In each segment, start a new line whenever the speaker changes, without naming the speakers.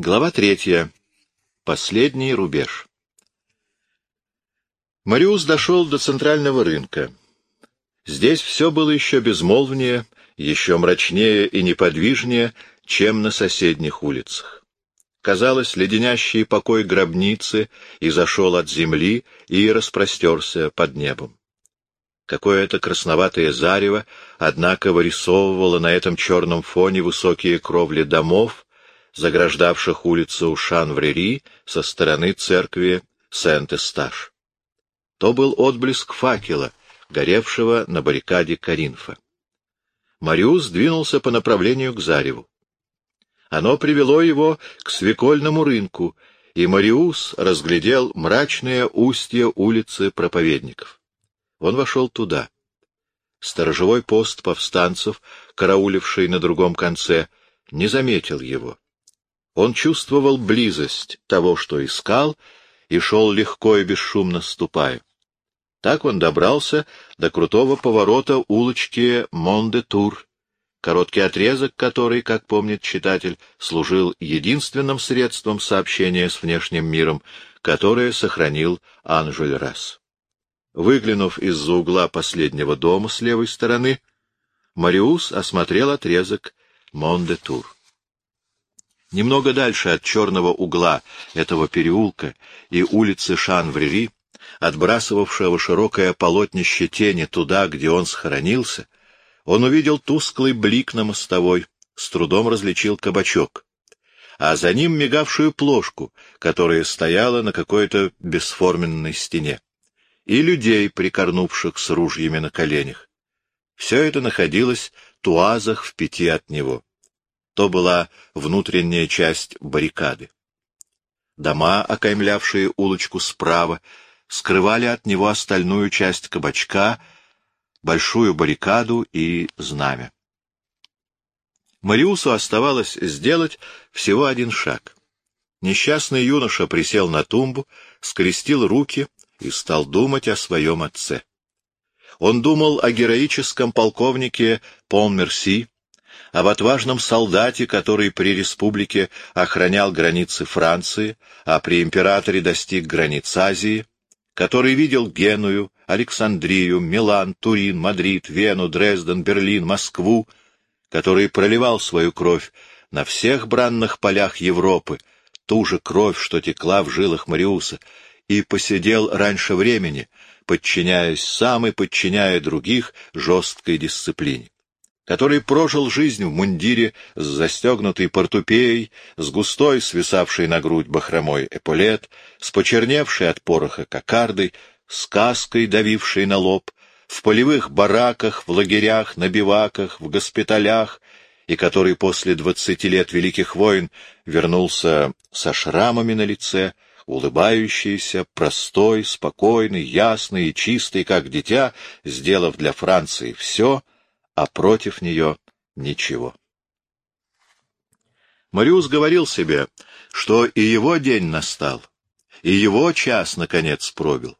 Глава третья. Последний рубеж. Мариус дошел до центрального рынка. Здесь все было еще безмолвнее, еще мрачнее и неподвижнее, чем на соседних улицах. Казалось, леденящий покой гробницы и зашел от земли и распростерся под небом. Какое-то красноватое зарево, однако, вырисовывало на этом черном фоне высокие кровли домов, заграждавших улицу Шанврери со стороны церкви Сент-Эстаж. То был отблеск факела, горевшего на баррикаде Каринфа. Мариус двинулся по направлению к Зареву. Оно привело его к свекольному рынку, и Мариус разглядел мрачное устье улицы проповедников. Он вошел туда. Сторожевой пост повстанцев, карауливший на другом конце, не заметил его. Он чувствовал близость того, что искал, и шел легко и бесшумно ступая. Так он добрался до крутого поворота улочки Мондетур, короткий отрезок который, как помнит читатель, служил единственным средством сообщения с внешним миром, которое сохранил Анжольрас. Выглянув из-за угла последнего дома с левой стороны, Мариус осмотрел отрезок Мондетур. Немного дальше от черного угла этого переулка и улицы Шанврери, отбрасывавшего широкое полотнище тени туда, где он схоронился, он увидел тусклый блик на мостовой, с трудом различил кабачок, а за ним мигавшую плошку, которая стояла на какой-то бесформенной стене, и людей, прикорнувших с ружьями на коленях. Все это находилось туазах в пяти от него то была внутренняя часть баррикады. Дома, окаймлявшие улочку справа, скрывали от него остальную часть кабачка, большую баррикаду и знамя. Мариусу оставалось сделать всего один шаг. Несчастный юноша присел на тумбу, скрестил руки и стал думать о своем отце. Он думал о героическом полковнике Пон-Мерси, об отважном солдате, который при республике охранял границы Франции, а при императоре достиг границ Азии, который видел Геную, Александрию, Милан, Турин, Мадрид, Вену, Дрезден, Берлин, Москву, который проливал свою кровь на всех бранных полях Европы, ту же кровь, что текла в жилах Мариуса, и посидел раньше времени, подчиняясь сам и подчиняя других жесткой дисциплине который прожил жизнь в мундире с застегнутой портупеей, с густой, свисавшей на грудь бахромой эполет, с почерневшей от пороха кокардой, с каской, давившей на лоб, в полевых бараках, в лагерях, на биваках, в госпиталях, и который после двадцати лет Великих войн вернулся со шрамами на лице, улыбающийся, простой, спокойный, ясный и чистый, как дитя, сделав для Франции все — а против нее ничего. Мариус говорил себе, что и его день настал, и его час, наконец, пробил,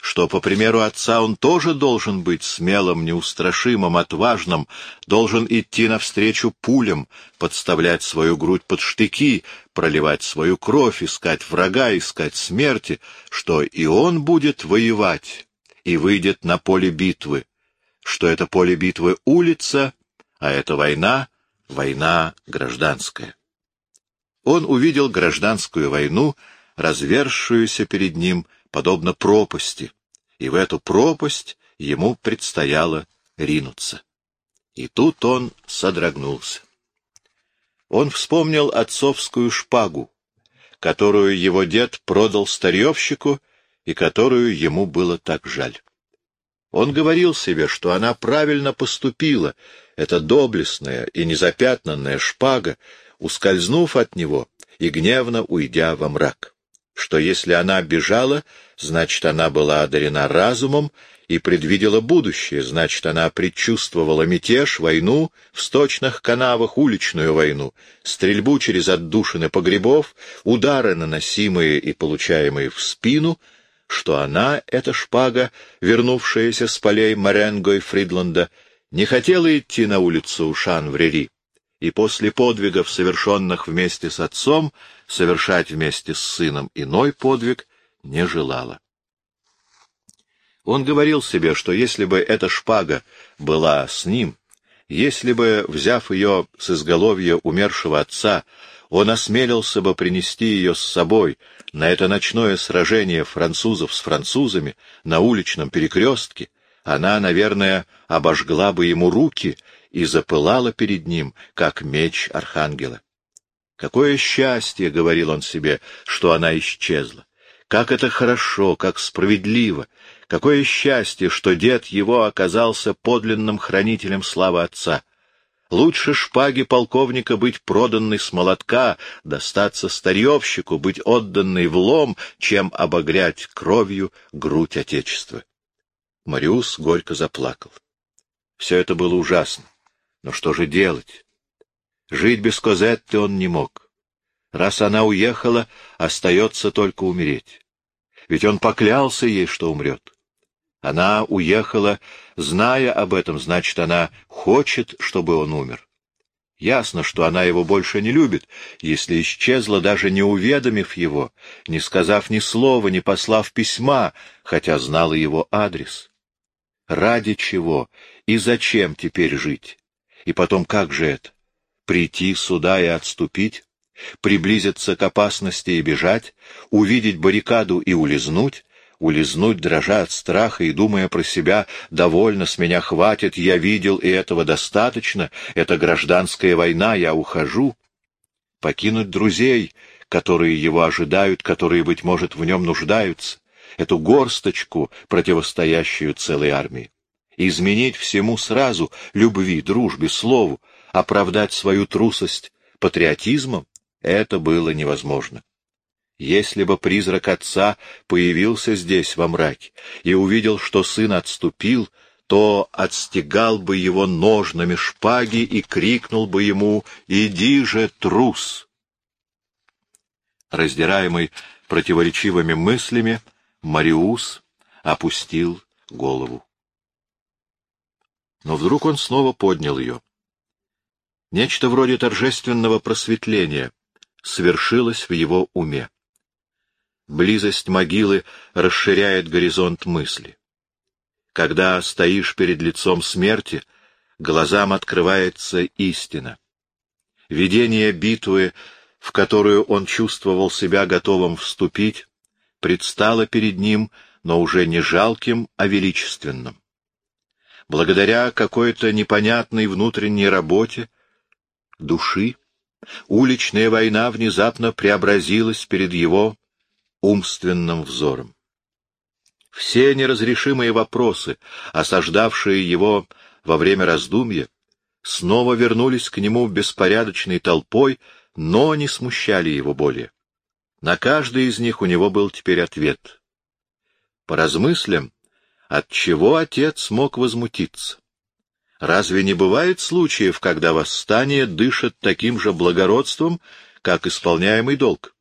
что, по примеру отца, он тоже должен быть смелым, неустрашимым, отважным, должен идти навстречу пулям, подставлять свою грудь под штыки, проливать свою кровь, искать врага, искать смерти, что и он будет воевать и выйдет на поле битвы, что это поле битвы улица, а это война, война гражданская. Он увидел гражданскую войну, развершуюся перед ним, подобно пропасти, и в эту пропасть ему предстояло ринуться. И тут он содрогнулся. Он вспомнил отцовскую шпагу, которую его дед продал старьевщику и которую ему было так жаль. Он говорил себе, что она правильно поступила, эта доблестная и незапятнанная шпага, ускользнув от него и гневно уйдя во мрак. Что если она бежала, значит, она была одарена разумом и предвидела будущее, значит, она предчувствовала мятеж, войну в сточных канавах, уличную войну, стрельбу через отдушины погребов, удары, наносимые и получаемые в спину — что она, эта шпага, вернувшаяся с полей Маренго и Фридланда, не хотела идти на улицу Шанврери, и после подвигов, совершенных вместе с отцом, совершать вместе с сыном иной подвиг не желала. Он говорил себе, что если бы эта шпага была с ним, если бы, взяв ее с изголовья умершего отца, он осмелился бы принести ее с собой на это ночное сражение французов с французами на уличном перекрестке, она, наверное, обожгла бы ему руки и запылала перед ним, как меч архангела. Какое счастье, — говорил он себе, — что она исчезла. Как это хорошо, как справедливо, Какое счастье, что дед его оказался подлинным хранителем славы отца. Лучше шпаги полковника быть проданной с молотка, достаться старьевщику, быть отданной в лом, чем обогрять кровью грудь Отечества. Мариус горько заплакал. Все это было ужасно. Но что же делать? Жить без Козетты он не мог. Раз она уехала, остается только умереть. Ведь он поклялся ей, что умрет. Она уехала, зная об этом, значит, она хочет, чтобы он умер. Ясно, что она его больше не любит, если исчезла, даже не уведомив его, не сказав ни слова, не послав письма, хотя знала его адрес. Ради чего и зачем теперь жить? И потом, как же это? Прийти сюда и отступить? Приблизиться к опасности и бежать? Увидеть баррикаду и улизнуть? Улизнуть, дрожа от страха и думая про себя, «Довольно, с меня хватит, я видел, и этого достаточно, это гражданская война, я ухожу». Покинуть друзей, которые его ожидают, которые, быть может, в нем нуждаются, эту горсточку, противостоящую целой армии. Изменить всему сразу, любви, дружбе, слову, оправдать свою трусость патриотизмом — это было невозможно. Если бы призрак отца появился здесь во мраке и увидел, что сын отступил, то отстегал бы его ножнами шпаги и крикнул бы ему «Иди же, трус!». Раздираемый противоречивыми мыслями, Мариус опустил голову. Но вдруг он снова поднял ее. Нечто вроде торжественного просветления свершилось в его уме. Близость могилы расширяет горизонт мысли. Когда стоишь перед лицом смерти, глазам открывается истина. Видение битвы, в которую он чувствовал себя готовым вступить, предстало перед ним, но уже не жалким, а величественным. Благодаря какой-то непонятной внутренней работе души, уличная война внезапно преобразилась перед его умственным взором. Все неразрешимые вопросы, осаждавшие его во время раздумья, снова вернулись к нему беспорядочной толпой, но не смущали его более. На каждый из них у него был теперь ответ. По размыслям, от чего отец мог возмутиться? Разве не бывает случаев, когда восстание дышит таким же благородством, как исполняемый долг?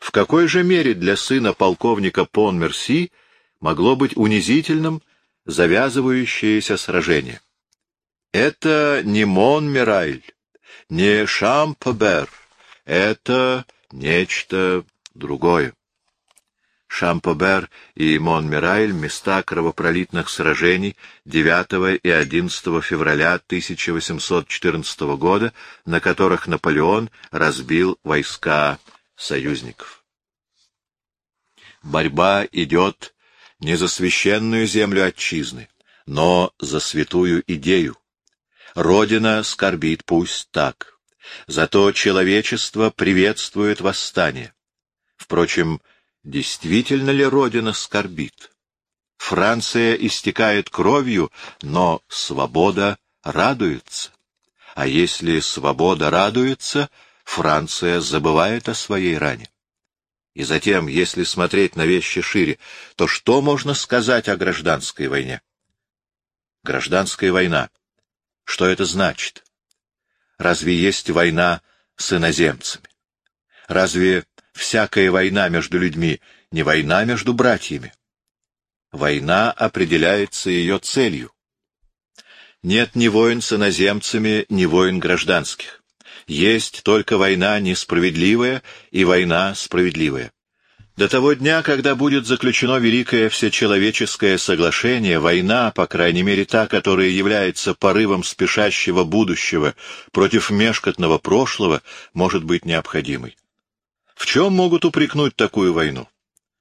В какой же мере для сына полковника Пон-Мерси могло быть унизительным завязывающееся сражение? Это не Мон-Мирайль, не Шампобер, это нечто другое. Шампобер и Монмирайль — места кровопролитных сражений 9 и 11 февраля 1814 года, на которых Наполеон разбил войска союзников. Борьба идет не за священную землю отчизны, но за святую идею. Родина скорбит, пусть так. Зато человечество приветствует восстание. Впрочем, действительно ли Родина скорбит? Франция истекает кровью, но свобода радуется. А если свобода радуется, Франция забывает о своей ране. И затем, если смотреть на вещи шире, то что можно сказать о гражданской войне? Гражданская война. Что это значит? Разве есть война с иноземцами? Разве всякая война между людьми не война между братьями? Война определяется ее целью. Нет ни войн с иноземцами, ни войн гражданских. Есть только война несправедливая и война справедливая. До того дня, когда будет заключено Великое Всечеловеческое Соглашение, война, по крайней мере та, которая является порывом спешащего будущего против мешкотного прошлого, может быть необходимой. В чем могут упрекнуть такую войну?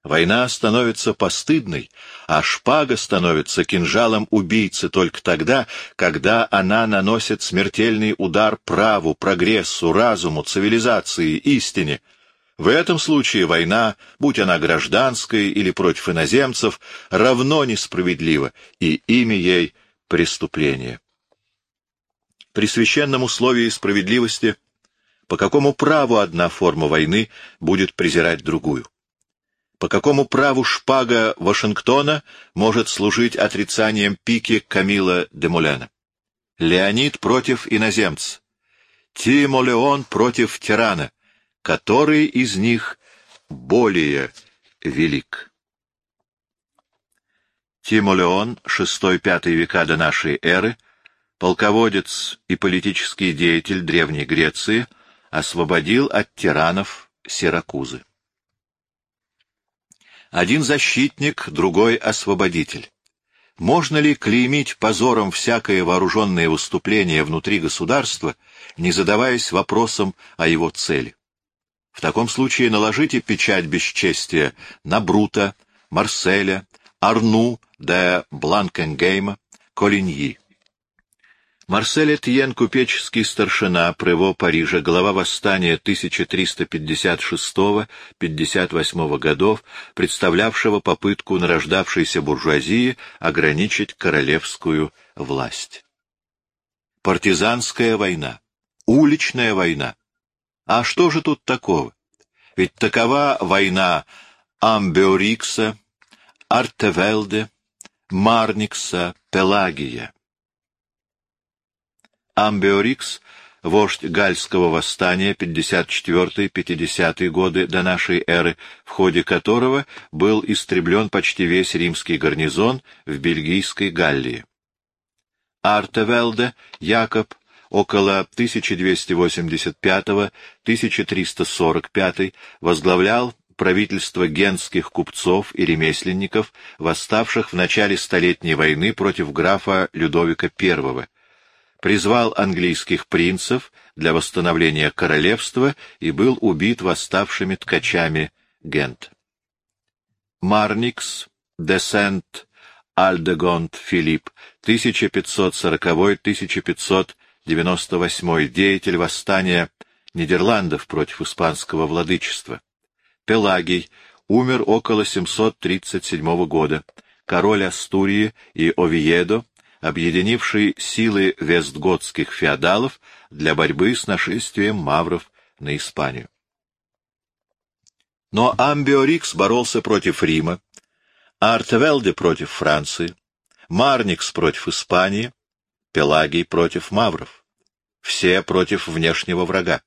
Война становится постыдной, а шпага становится кинжалом убийцы только тогда, когда она наносит смертельный удар праву, прогрессу, разуму, цивилизации, истине. В этом случае война, будь она гражданская или против иноземцев, равно несправедлива, и имя ей — преступление. При священном условии справедливости по какому праву одна форма войны будет презирать другую? По какому праву шпага Вашингтона может служить отрицанием пики Камила де Мулена? Леонид против иноземца. Тимолеон против тирана. Который из них более велик? Тимолеон, VI-V века до нашей эры, полководец и политический деятель Древней Греции, освободил от тиранов Сиракузы. Один защитник, другой освободитель. Можно ли клеймить позором всякое вооруженное выступление внутри государства, не задаваясь вопросом о его цели? В таком случае наложите печать бесчестия на Брута, Марселя, Арну де Бланкенгейма, Колиньи. Марсель Этьен, купеческий старшина Прево Парижа, глава восстания 1356-58 годов, представлявшего попытку нарождавшейся буржуазии ограничить королевскую власть. Партизанская война, уличная война. А что же тут такого? Ведь такова война Амбеорикса, Артевелде, Марникса, Пелагия. Амбиорикс, вождь Гальского восстания 54-50 годы до нашей эры, в ходе которого был истреблен почти весь римский гарнизон в бельгийской Галлии. Артевелде Якоб около 1285-1345 возглавлял правительство генских купцов и ремесленников, восставших в начале Столетней войны против графа Людовика I, призвал английских принцев для восстановления королевства и был убит восставшими ткачами Гент. Марникс, де Сент, Альдегонд Филипп, 1540-1598, деятель восстания Нидерландов против испанского владычества. Пелагий умер около 737 года. Король Астурии и Овиедо объединивший силы вестготских феодалов для борьбы с нашествием мавров на Испанию. Но Амбиорикс боролся против Рима, Артевелде против Франции, Марникс против Испании, Пелагий против мавров. Все против внешнего врага.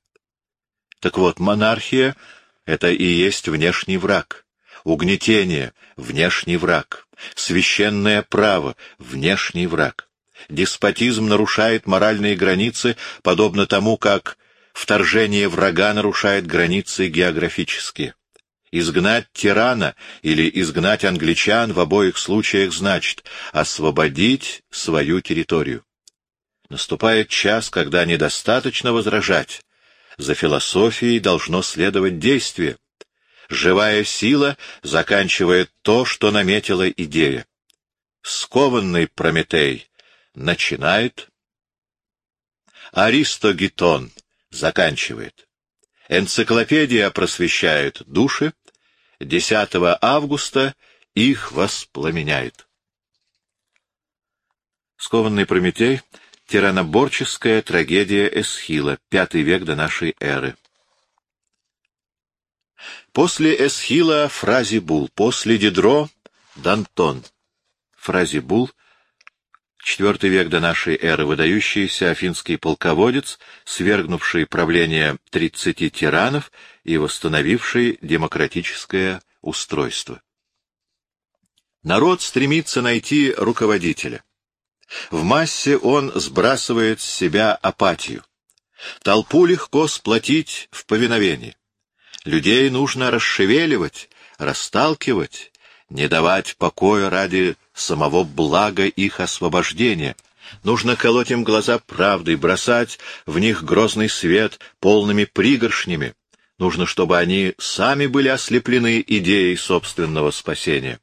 Так вот, монархия — это и есть внешний враг. Угнетение — внешний враг. Священное право — внешний враг. Деспотизм нарушает моральные границы, подобно тому, как вторжение врага нарушает границы географические. Изгнать тирана или изгнать англичан в обоих случаях значит освободить свою территорию. Наступает час, когда недостаточно возражать. За философией должно следовать действие. Живая сила заканчивает то, что наметила идея. Скованный Прометей начинает. Аристогетон заканчивает. Энциклопедия просвещает души. 10 августа их воспламеняет. Скованный Прометей — тираноборческая трагедия Эсхила, V век до нашей эры. После Эсхила — Фразибул, после Дидро — Дантон. Фразибул — IV век до нашей эры, выдающийся афинский полководец, свергнувший правление тридцати тиранов и восстановивший демократическое устройство. Народ стремится найти руководителя. В массе он сбрасывает с себя апатию. Толпу легко сплотить в повиновении. Людей нужно расшевеливать, расталкивать, не давать покоя ради самого блага их освобождения. Нужно колоть им глаза правдой, бросать в них грозный свет полными пригоршнями. Нужно, чтобы они сами были ослеплены идеей собственного спасения.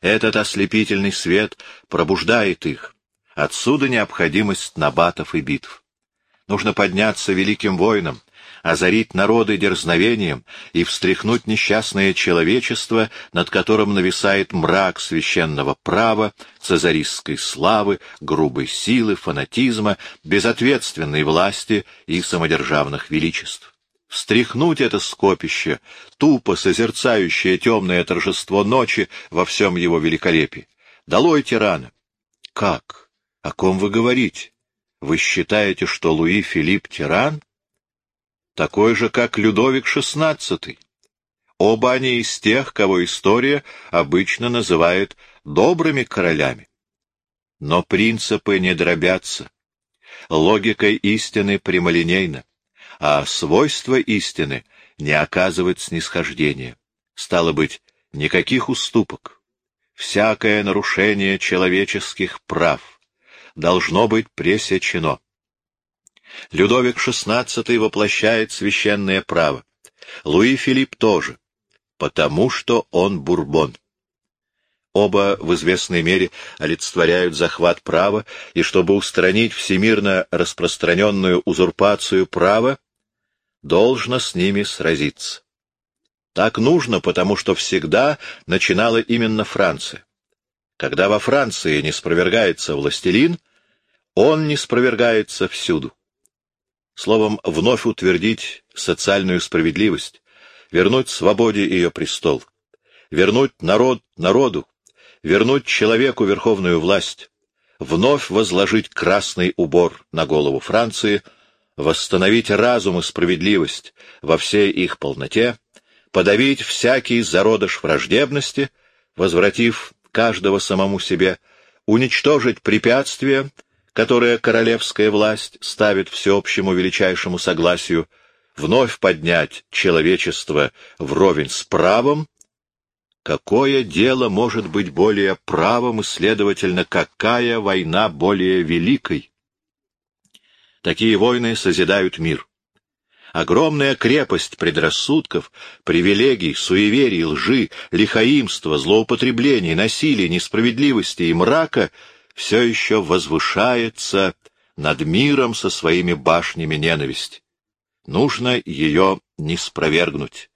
Этот ослепительный свет пробуждает их. Отсюда необходимость набатов и битв. Нужно подняться великим воином, озарить народы дерзновением и встряхнуть несчастное человечество, над которым нависает мрак священного права, цезаристской славы, грубой силы, фанатизма, безответственной власти и самодержавных величеств. Встряхнуть это скопище, тупо созерцающее темное торжество ночи во всем его великолепии. Долой тирана! Как? О ком вы говорите? Вы считаете, что Луи Филипп тиран? Такой же, как Людовик XVI. Оба они из тех, кого история обычно называет добрыми королями. Но принципы не дробятся. Логика истины прямолинейна, а свойства истины не оказывают снисхождения. Стало быть, никаких уступок. Всякое нарушение человеческих прав должно быть пресечено. Людовик XVI воплощает священное право. Луи Филипп тоже, потому что он бурбон. Оба в известной мере олицетворяют захват права, и чтобы устранить всемирно распространенную узурпацию права, должно с ними сразиться. Так нужно, потому что всегда начинала именно Франция. Когда во Франции не спровергается властелин, он не спровергается всюду словом, вновь утвердить социальную справедливость, вернуть свободе ее престол, вернуть народ народу, вернуть человеку верховную власть, вновь возложить красный убор на голову Франции, восстановить разум и справедливость во всей их полноте, подавить всякий зародыш враждебности, возвратив каждого самому себе, уничтожить препятствия, которое королевская власть ставит всеобщему величайшему согласию, вновь поднять человечество вровень с правом, какое дело может быть более правом и, следовательно, какая война более великой? Такие войны созидают мир. Огромная крепость предрассудков, привилегий, суеверий, лжи, лихаимства, злоупотреблений, насилия, несправедливости и мрака — все еще возвышается над миром со своими башнями ненависти. Нужно ее не спровергнуть.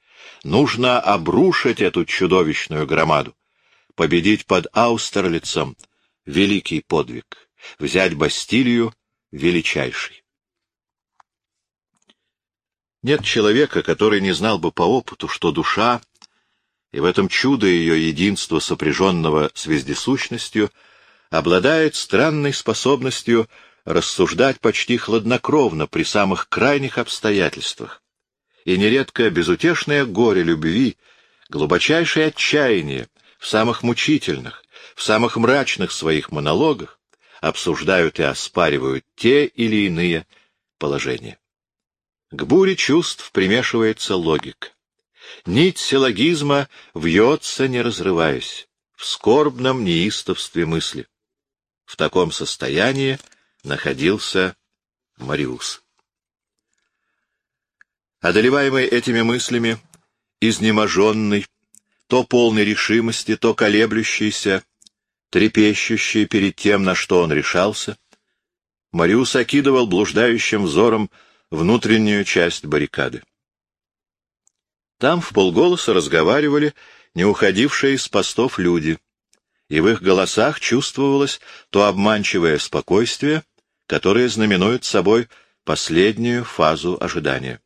Нужно обрушить эту чудовищную громаду. Победить под Аустерлицем — великий подвиг. Взять Бастилию — величайший. Нет человека, который не знал бы по опыту, что душа, и в этом чудо ее единства, сопряженного с вездесущностью — обладает странной способностью рассуждать почти хладнокровно при самых крайних обстоятельствах, и нередко безутешное горе любви, глубочайшее отчаяние в самых мучительных, в самых мрачных своих монологах обсуждают и оспаривают те или иные положения. К буре чувств примешивается логика. Нить силлогизма вьется, не разрываясь, в скорбном неистовстве мысли. В таком состоянии находился Мариус. Одолеваемый этими мыслями, изнеможенный, то полной решимости, то колеблющийся, трепещущий перед тем, на что он решался, Мариус окидывал блуждающим взором внутреннюю часть баррикады. Там в полголоса разговаривали не уходившие с постов люди — и в их голосах чувствовалось то обманчивое спокойствие, которое знаменует собой последнюю фазу ожидания.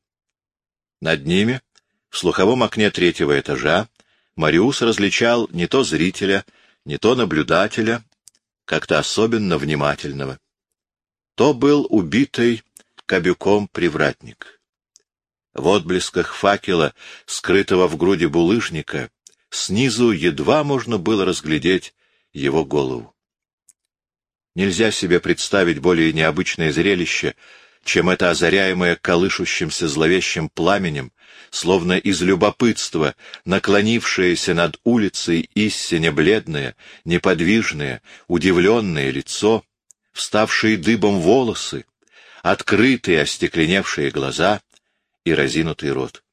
Над ними, в слуховом окне третьего этажа, Мариус различал не то зрителя, не то наблюдателя, как-то особенно внимательного. То был убитый кобюком привратник. В отблесках факела, скрытого в груди булыжника, снизу едва можно было разглядеть его голову. Нельзя себе представить более необычное зрелище, чем это озаряемое колышущимся зловещим пламенем, словно из любопытства, наклонившееся над улицей истине бледное, неподвижное, удивленное лицо, вставшие дыбом волосы, открытые остекленевшие глаза и разинутый рот.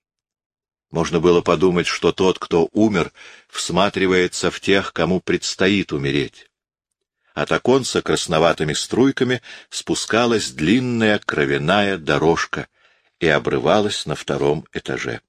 Можно было подумать, что тот, кто умер, всматривается в тех, кому предстоит умереть. От оконца красноватыми струйками спускалась длинная кровяная дорожка и обрывалась на втором этаже.